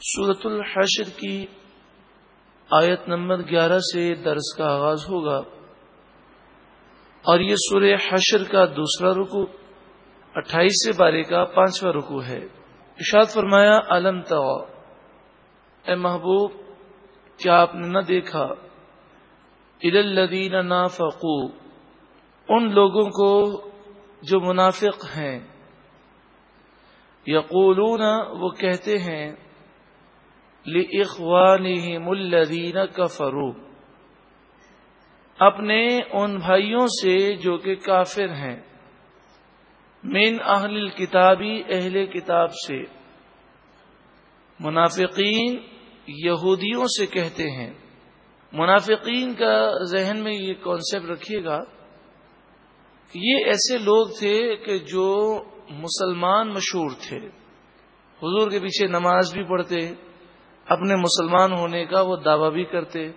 صورت الحشر کی آیت نمبر گیارہ سے درس کا آغاز ہوگا اور یہ سور حشر کا دوسرا رکو اٹھائیس سے بارے کا پانچواں رکو ہے۔ اشاد فرمایا علم تو اے محبوب، کیا آپ نے نہ دیکھا؟ الدین نا ان لوگوں کو جو منافق ہیں۔ یقولون، وہ کہتے ہیں لِإِخْوَانِهِمُ الَّذِينَ كَفَرُوا۔ اپنے ان بھائیوں سے جو کہ کافر ہیں۔ من اہل الکتابی اہل کتاب سے۔ منافقین یہودیوں سے کہتے ہیں۔ منافقین کا ذہن میں یہ کانسیپٹ رکھیے گا کہ یہ ایسے لوگ تھے کہ جو مسلمان مشہور تھے۔ حضور کے پیچھے نماز بھی پڑھتے۔ اپنے مسلمان ہونے کا وہ دعویٰ بھی کرتے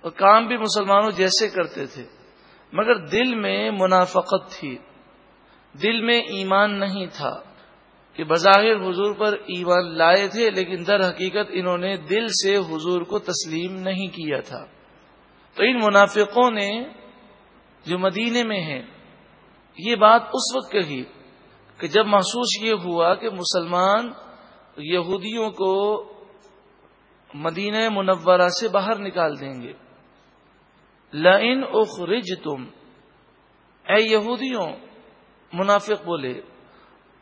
اور کام بھی مسلمانوں جیسے کرتے تھے۔ مگر دل میں منافقت تھی۔ دل میں ایمان نہیں تھا کہ بظاہر حضور پر ایمان لائے تھے، لیکن در حقیقت انہوں نے دل سے حضور کو تسلیم نہیں کیا تھا۔ تو ان منافقوں نے جو مدینے میں ہیں، یہ بات اس وقت کہی کہ جب محسوس یہ ہوا کہ مسلمان یہودیوں کو مدینہ منورہ سے باہر نکال دیں گے۔ لن اخرج تم اے یہودیوں، منافق بولے،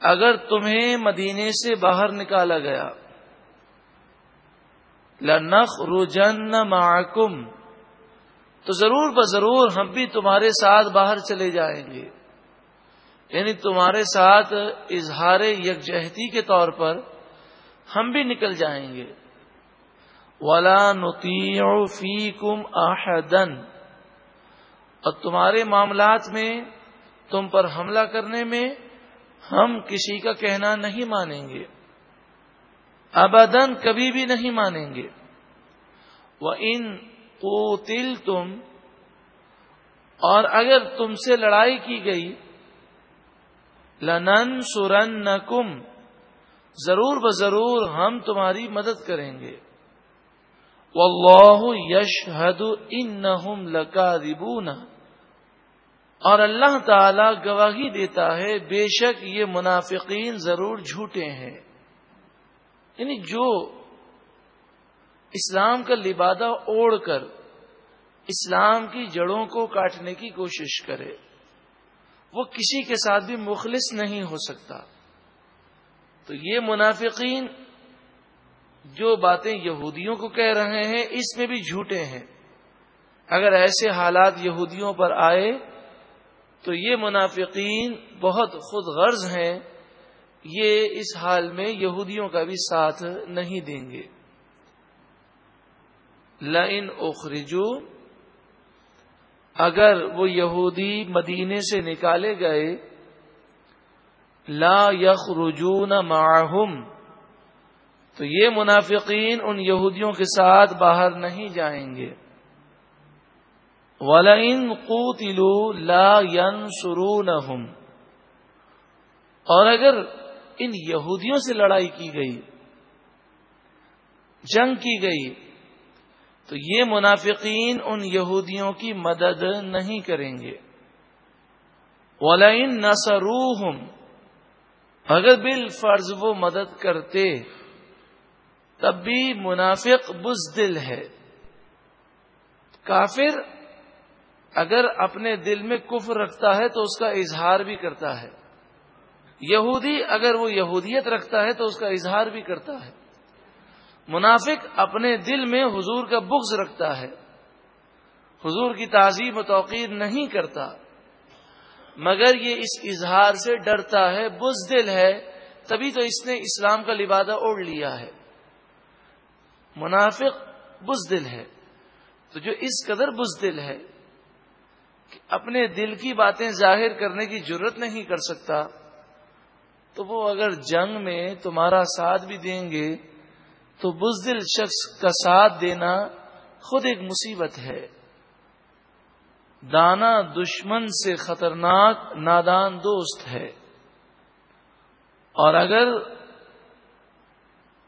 اگر تمہیں مدینے سے باہر نکالا گیا لنخ روجن معکم۔ تو ضرور بضرور ہم بھی تمہارے ساتھ باہر چلے جائیں گے۔ یعنی تمہارے ساتھ اظہار یکجہتی کے طور پر ہم بھی نکل جائیں گے۔ ولا نتی فی کم آحدن اور تمہارے معاملات میں، تم پر حملہ کرنے میں ہم کسی کا کہنا نہیں مانیں گے۔ ابدن کبھی بھی نہیں مانیں گے۔ وہ ان کو تم اور اگر تم سے لڑائی کی گئی لنن سورن ضرور بضرور ہم تمہاری مدد کریں گے۔ واللہ یشہد انہم لکاذبون۔ اور اللہ تعالی گواہی دیتا ہے، بے شک یہ منافقین ضرور جھوٹے ہیں۔ یعنی جو اسلام کا لبادہ اوڑھ کر اسلام کی جڑوں کو کاٹنے کی کوشش کرے، وہ کسی کے ساتھ بھی مخلص نہیں ہو سکتا۔ تو یہ منافقین جو باتیں یہودیوں کو کہہ رہے ہیں، اس میں بھی جھوٹے ہیں۔ اگر ایسے حالات یہودیوں پر آئے، تو یہ منافقین بہت خود غرض ہیں، یہ اس حال میں یہودیوں کا بھی ساتھ نہیں دیں گے۔ لائن اخرجو، اگر وہ یہودی مدینے سے نکالے گئے، لا یخرجون معہم تو یہ منافقین ان یہودیوں کے ساتھ باہر نہیں جائیں گے۔ ولئن قوتلو لا ين اور اگر ان یہودیوں سے لڑائی کی گئی، جنگ کی گئی، تو یہ منافقین ان یہودیوں کی مدد نہیں کریں گے۔ ولئن نسروہم اگر بال فرض وہ مدد کرتے تب بھی منافق بزدل ہے۔ کافر اگر اپنے دل میں کفر رکھتا ہے تو اس کا اظہار بھی کرتا ہے۔ یہودی اگر وہ یہودیت رکھتا ہے تو اس کا اظہار بھی کرتا ہے۔ منافق اپنے دل میں حضور کا بغض رکھتا ہے۔ حضور کی تعظیم و توقیر نہیں کرتا۔ مگر یہ اس اظہار سے ڈرتا ہے، بزدل ہے۔ تبھی تو اس نے اسلام کا لبادہ اوڑھ لیا ہے۔ منافق بزدل ہے۔ تو جو اس قدر بزدل ہے کہ اپنے دل کی باتیں ظاہر کرنے کی ضرورت نہیں کر سکتا، تو وہ اگر جنگ میں تمہارا ساتھ بھی دیں گے، تو بزدل شخص کا ساتھ دینا خود ایک مصیبت ہے۔ دانا دشمن سے خطرناک نادان دوست ہے۔ اور اگر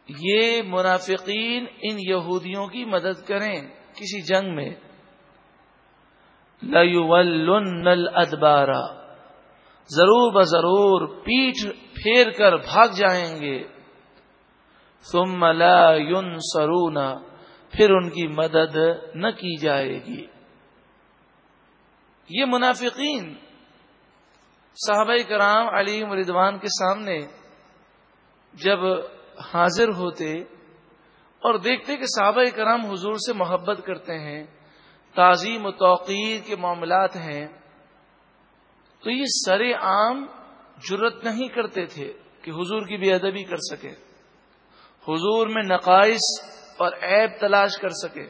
یہ منافقین ان یہودیوں کی مدد کریں کسی جنگ میں۔ لل ادبارا ضرور ب ضرور پیٹ پھیر کر بھاگ جائیں گے۔ ثم لا سرونا پھر ان کی مدد نہ کی جائے گی۔ یہ منافقین صحابہ کرام علی مردوان کے سامنے جب حاضر ہوتے اور دیکھتے کہ صحابہ کرام حضور سے محبت کرتے ہیں، تعظیم و توقیر کے معاملات ہیں، تو یہ سر عام جرت نہیں کرتے تھے کہ حضور کی بے ادبی کر سکے، حضور میں نقائص اور عیب تلاش کر سکے۔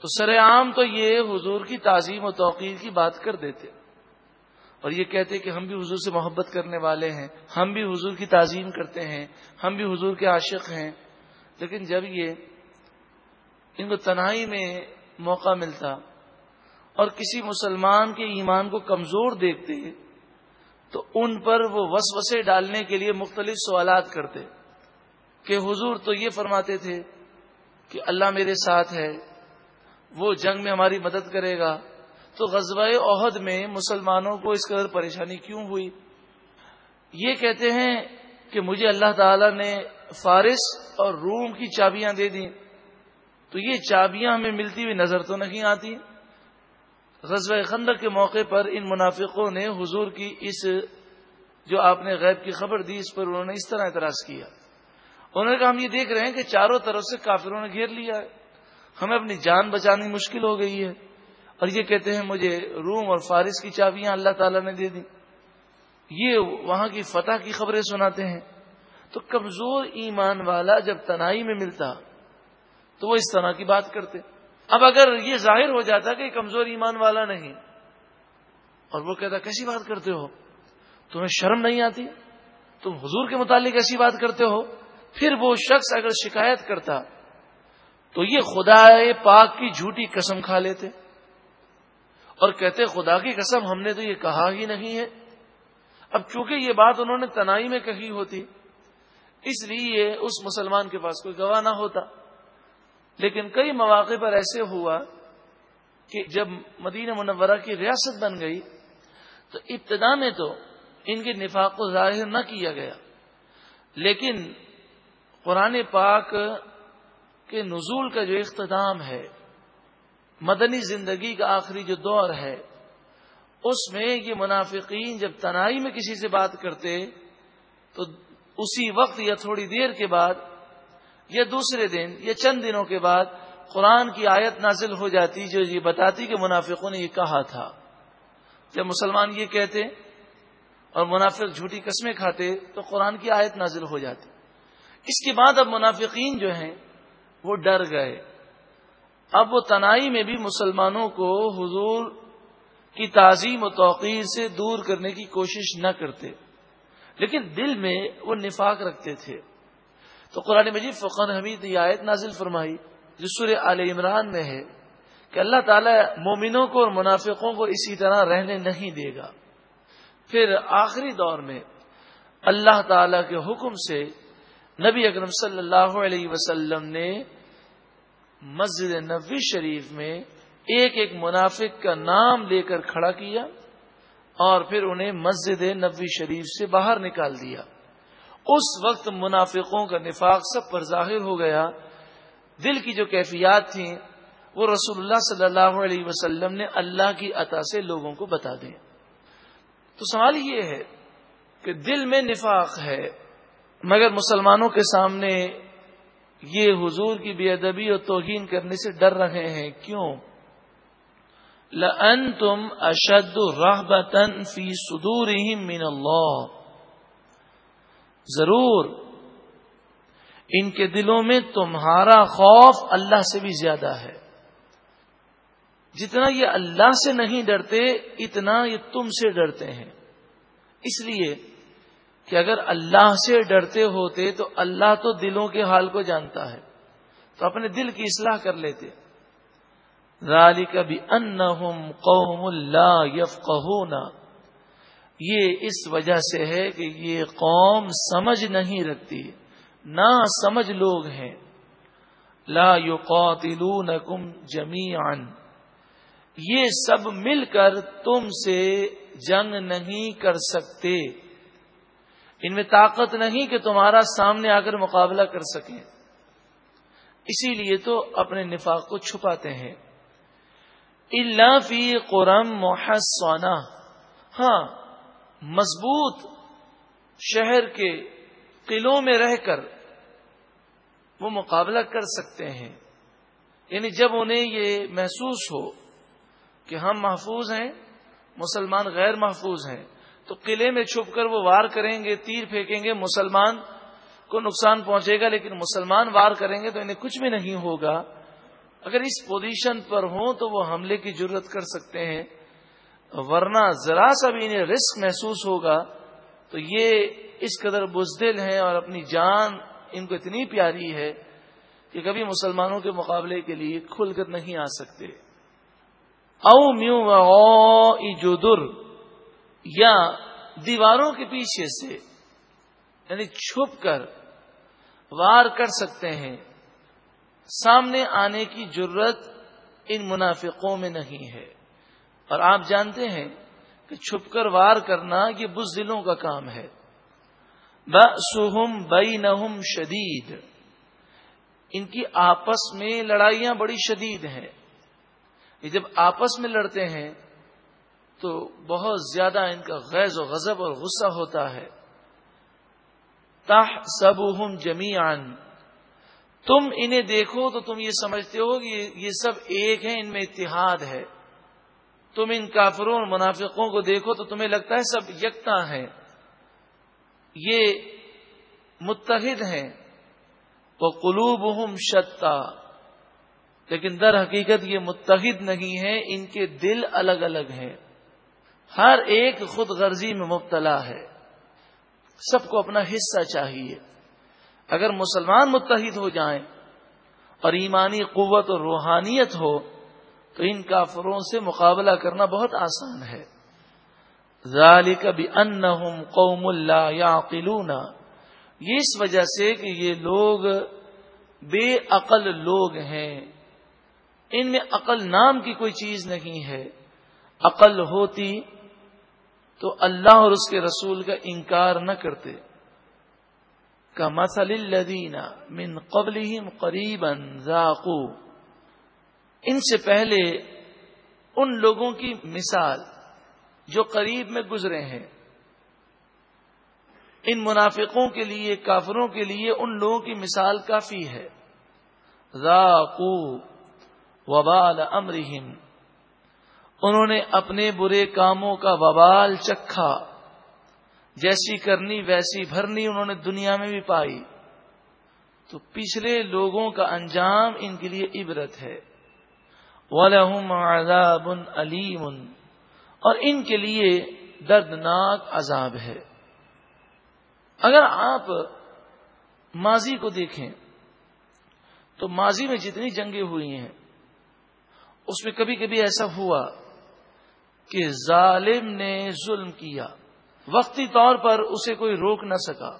تو سر عام تو یہ حضور کی تعظیم و توقیر کی بات کر دیتے۔ اور یہ کہتے کہ ہم بھی حضور سے محبت کرنے والے ہیں، ہم بھی حضور کی تعظیم کرتے ہیں، ہم بھی حضور کے عاشق ہیں۔ لیکن جب یہ ان کو تنہائی میں موقع ملتا اور کسی مسلمان کے ایمان کو کمزور دیکھتے تو ان پر وہ وسوسے ڈالنے کے لیے مختلف سوالات کرتے۔ کہ حضور تو یہ فرماتے تھے کہ اللہ میرے ساتھ ہے، وہ جنگ میں ہماری مدد کرے گا۔ تو غزوہ عہد میں مسلمانوں کو اس قدر پریشانی کیوں ہوئی؟ یہ کہتے ہیں کہ مجھے اللہ تعالی نے فارس اور روم کی چابیاں دے دی تو یہ چابیاں ہمیں ملتی ہوئی نظر تو نہیں آتی۔ غزوہ خندق کے موقع پر ان منافقوں نے حضور کی اس جو آپ نے غیب کی خبر دی، اس پر انہوں نے اس طرح اعتراض کیا۔ انہوں نے کہا، ہم یہ دیکھ رہے ہیں کہ چاروں طرف سے کافروں نے گھیر لیا ہے۔ ہمیں اپنی جان بچانی مشکل ہو گئی ہے۔ اور یہ کہتے ہیں مجھے روم اور فارس کی چابیاں اللہ تعالیٰ نے دے دی۔ یہ وہاں کی فتح کی خبریں سناتے ہیں۔ تو کمزور ایمان والا جب تنائی میں ملتا تو وہ اس طرح کی بات کرتے۔ اب اگر یہ ظاہر ہو جاتا کہ کمزور ایمان والا نہیں اور وہ کہتا کیسی بات کرتے ہو؟ تمہیں شرم نہیں آتی؟ تم حضور کے متعلق ایسی بات کرتے ہو؟ پھر وہ شخص اگر شکایت کرتا تو یہ خدا پاک کی جھوٹی قسم کھا لیتے۔ اور کہتے خدا کی قسم ہم نے تو یہ کہا ہی نہیں ہے۔ اب چونکہ یہ بات انہوں نے تنائی میں کہی ہوتی، اس لیے اس مسلمان کے پاس کوئی گواہ نہ ہوتا۔ لیکن کئی مواقع پر ایسے ہوا کہ جب مدینہ منورہ کی ریاست بن گئی، تو ابتدا میں تو ان کے نفاق کو ظاہر نہ کیا گیا۔ لیکن قرآن پاک کے نزول کا جو اختتام ہے مدنی زندگی کا آخری جو دور ہے، اس میں یہ منافقین جب تنائی میں کسی سے بات کرتے، تو اسی وقت یا تھوڑی دیر کے بعد، یا دوسرے دن، یا چند دنوں کے بعد، قرآن کی آیت نازل ہو جاتی، جو یہ بتاتی کہ منافقوں نے یہ کہا تھا۔ جب مسلمان یہ کہتے اور منافق جھوٹی قسمیں کھاتے، تو قرآن کی آیت نازل ہو جاتی۔ اس کے بعد اب منافقین جو ہیں، وہ ڈر گئے۔ اب وہ تنائی میں بھی مسلمانوں کو حضور کی تعظیم و توقیر سے دور کرنے کی کوشش نہ کرتے، لیکن دل میں وہ نفاق رکھتے تھے۔ تو قرآن مجید فقان حمید یہ آیت نازل فرمائی، جو سر عال عمران میں ہے، کہ اللہ تعالی مومنوں کو اور منافقوں کو اسی طرح رہنے نہیں دے گا۔ پھر آخری دور میں اللہ تعالی کے حکم سے نبی اکرم صلی اللہ علیہ وسلم نے مسجد نبی شریف میں ایک ایک منافق کا نام لے کر کھڑا کیا اور پھر انہیں مسجد نبی شریف سے باہر نکال دیا۔ اس وقت منافقوں کا نفاق سب پر ظاہر ہو گیا۔ دل کی جو کیفیات تھیں، وہ رسول اللہ صلی اللہ علیہ وسلم نے اللہ کی عطا سے لوگوں کو بتا دیں۔ تو سوال یہ ہے کہ دل میں نفاق ہے، مگر مسلمانوں کے سامنے یہ حضور کی بے ادبی اور توہین کرنے سے ڈر رہے ہیں۔ کیوں؟ لن تم اشد رحبتن فی سدور من اللہ ضرور، ان کے دلوں میں تمہارا خوف اللہ سے بھی زیادہ ہے۔ جتنا یہ اللہ سے نہیں ڈرتے، اتنا یہ تم سے ڈرتے ہیں۔ اس لیے کہ اگر اللہ سے ڈرتے ہوتے تو اللہ تو دلوں کے حال کو جانتا ہے، تو اپنے دل کی اصلاح کر لیتے۔ رالی کا ان قوم اللہ یف یہ اس وجہ سے ہے کہ یہ قوم سمجھ نہیں رکھتی، نہ سمجھ لوگ ہیں۔ لا یقاتلونکم جمیعا۔ یہ سب مل کر تم سے جنگ نہیں کر سکتے۔ ان میں طاقت نہیں کہ تمہارا سامنے آ کر مقابلہ کر سکیں۔ اسی لیے تو اپنے نفاق کو چھپاتے ہیں۔ اللہ فی قرم محسونا ہاں مضبوط شہر کے قلعوں میں رہ کر وہ مقابلہ کر سکتے ہیں۔ یعنی جب انہیں یہ محسوس ہو کہ ہم محفوظ ہیں، مسلمان غیر محفوظ ہیں تو قلعے میں چھپ کر وہ وار کریں گے، تیر پھینکیں گے، مسلمان کو نقصان پہنچے گا، لیکن مسلمان وار کریں گے تو انہیں کچھ بھی نہیں ہوگا۔ اگر اس پوزیشن پر ہوں تو وہ حملے کی ضرورت کر سکتے ہیں۔ ورنہ ذرا سا بھی انہیں رسک محسوس ہوگا تو یہ اس قدر بزدل ہیں اور اپنی جان ان کو اتنی پیاری ہے کہ کبھی مسلمانوں کے مقابلے کے لیے کھل کر نہیں آ سکتے۔ او میو در یا دیواروں کے پیچھے سے یعنی چھپ کر وار کر سکتے ہیں، سامنے آنے کی ضرورت ان منافقوں میں نہیں ہے۔ اور آپ جانتے ہیں کہ چھپ کر وار کرنا یہ بزدلوں کا کام ہے۔ بہم بئی نہم شدید۔ ان کی آپس میں لڑائیاں بڑی شدید ہیں۔ یہ جب آپس میں لڑتے ہیں تو بہت زیادہ ان کا غیظ و غضب اور غصہ ہوتا ہے۔ تاہ سب جمی تم انہیں دیکھو تو تم یہ سمجھتے ہو کہ یہ سب ایک ہیں، ان میں اتحاد ہے۔ تم ان کافروں اور منافقوں کو دیکھو تو تمہیں لگتا ہے سب یکتا ہیں۔ یہ متحد ہیں۔ وہ قلوب ہم شتا۔ لیکن در حقیقت یہ متحد نہیں ہے ان کے دل الگ الگ ہیں۔ ہر ایک خود غرضی میں مبتلا ہے۔ سب کو اپنا حصہ چاہیے۔ اگر مسلمان متحد ہو جائیں اور ایمانی قوت اور روحانیت ہو، تو ان کافروں سے مقابلہ کرنا بہت آسان ہے۔ ذالک بانہم قوم اللہ یا یہ اس وجہ سے کہ یہ لوگ بے عقل لوگ ہیں۔ ان میں عقل نام کی کوئی چیز نہیں ہے۔ عقل ہوتی تو اللہ اور اس کے رسول کا انکار نہ کرتے۔ کا مسل الدینہ من قبل قریب ذاقو ان سے پہلے ان لوگوں کی مثال جو قریب میں گزرے ہیں۔ ان منافقوں کے لیے، کافروں کے لیے ان لوگوں کی مثال کافی ہے۔ ذاقو وبال امرہم انہوں نے اپنے برے کاموں کا وبال چکھا۔ جیسی کرنی ویسی بھرنی انہوں نے دنیا میں بھی پائی۔ تو پچھلے لوگوں کا انجام ان کے لیے عبرت ہے۔ وَلَهُمْ عَذَابٌ عَلِيمٌ اور ان کے لیے دردناک عذاب ہے۔ اگر آپ ماضی کو دیکھیں، تو ماضی میں جتنی جنگیں ہوئی ہیں، اس میں کبھی کبھی ایسا ہوا کہ ظالم نے ظلم کیا۔ وقتی طور پر اسے کوئی روک نہ سکا۔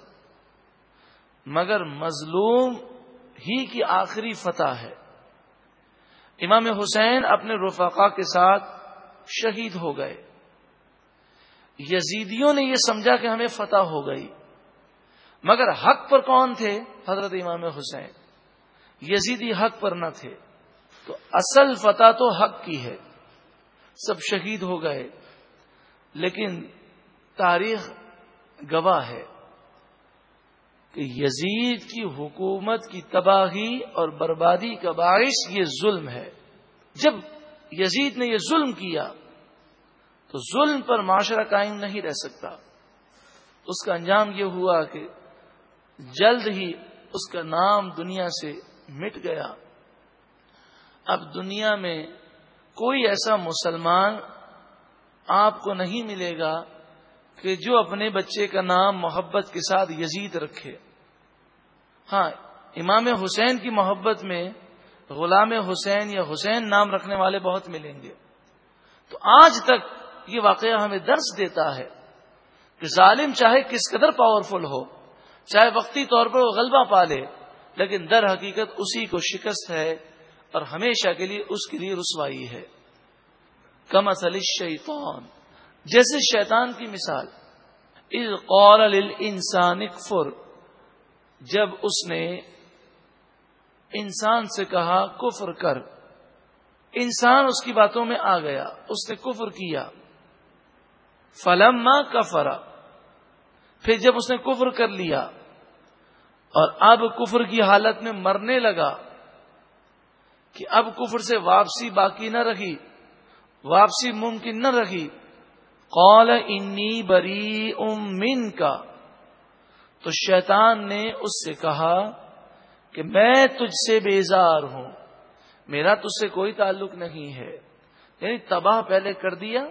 مگر مظلوم ہی کی آخری فتح ہے۔ امام حسین اپنے رفقا کے ساتھ شہید ہو گئے۔ یزیدیوں نے یہ سمجھا کہ ہمیں فتح ہو گئی۔ مگر حق پر کون تھے؟ حضرت امام حسین۔ یزیدی حق پر نہ تھے۔ تو اصل فتح تو حق کی ہے۔ سب شہید ہو گئے۔ لیکن تاریخ گواہ ہے کہ یزید کی حکومت کی تباہی اور بربادی کا باعث یہ ظلم ہے۔ جب یزید نے یہ ظلم کیا تو ظلم پر معاشرہ قائم نہیں رہ سکتا۔ اس کا انجام یہ ہوا کہ جلد ہی اس کا نام دنیا سے مٹ گیا۔ اب دنیا میں کوئی ایسا مسلمان آپ کو نہیں ملے گا کہ جو اپنے بچے کا نام محبت کے ساتھ یزید رکھے۔ ہاں امام حسین کی محبت میں غلام حسین یا حسین نام رکھنے والے بہت ملیں گے۔ تو آج تک یہ واقعہ ہمیں درس دیتا ہے کہ ظالم چاہے کس قدر پاورفل ہو، چاہے وقتی طور پر وہ غلبہ پالے، لیکن در حقیقت اسی کو شکست ہے اور ہمیشہ کے لیے اس کے لیے رسوائی ہے۔ کم اصل شیطان جیسے شیطان کی مثال قول انسان فر جب اس نے انسان سے کہا، کفر کر۔ انسان اس کی باتوں میں آ گیا، اس نے کفر کیا۔ فلم کفرا پھر جب اس نے کفر کر لیا اور اب کفر کی حالت میں مرنے لگا کہ اب کفر سے واپسی باقی نہ رہی، واپسی ممکن نہ رہی۔ قول انی بری ام کا تو شیطان نے اس سے کہا کہ میں تجھ سے بیزار ہوں، میرا تجھ سے کوئی تعلق نہیں ہے۔ یعنی تباہ پہلے کر دیا،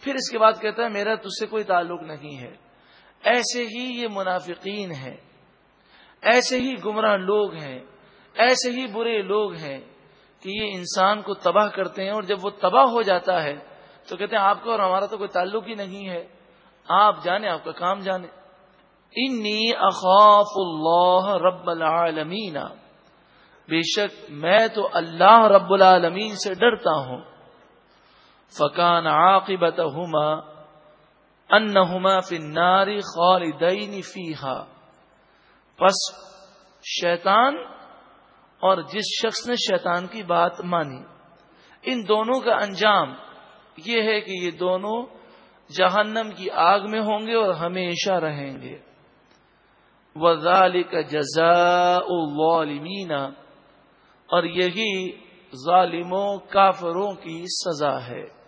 پھر اس کے بعد کہتا ہے میرا تجھ سے کوئی تعلق نہیں ہے۔ ایسے ہی یہ منافقین ہیں، ایسے ہی گمراہ لوگ ہیں۔ ایسے ہی برے لوگ ہیں کہ یہ انسان کو تباہ کرتے ہیں اور جب وہ تباہ ہو جاتا ہے تو کہتے ہیں آپ کا اور ہمارا تو کوئی تعلق ہی نہیں ہے۔ آپ جانے، آپ کا کام جانے۔ انی اخاف اللہ رب العالمین. بے شک میں تو اللہ رب العالمین سے ڈرتا ہوں۔ فکان عاقبت ہوما انہما فی النار خالدین فیہا۔ پس شیطان اور جس شخص نے شیطان کی بات مانی، ان دونوں کا انجام یہ ہے کہ یہ دونوں جہنم کی آگ میں ہوں گے اور ہمیشہ رہیں گے۔ وزال کا جزا اور یہی ظالموں، کافروں کی سزا ہے۔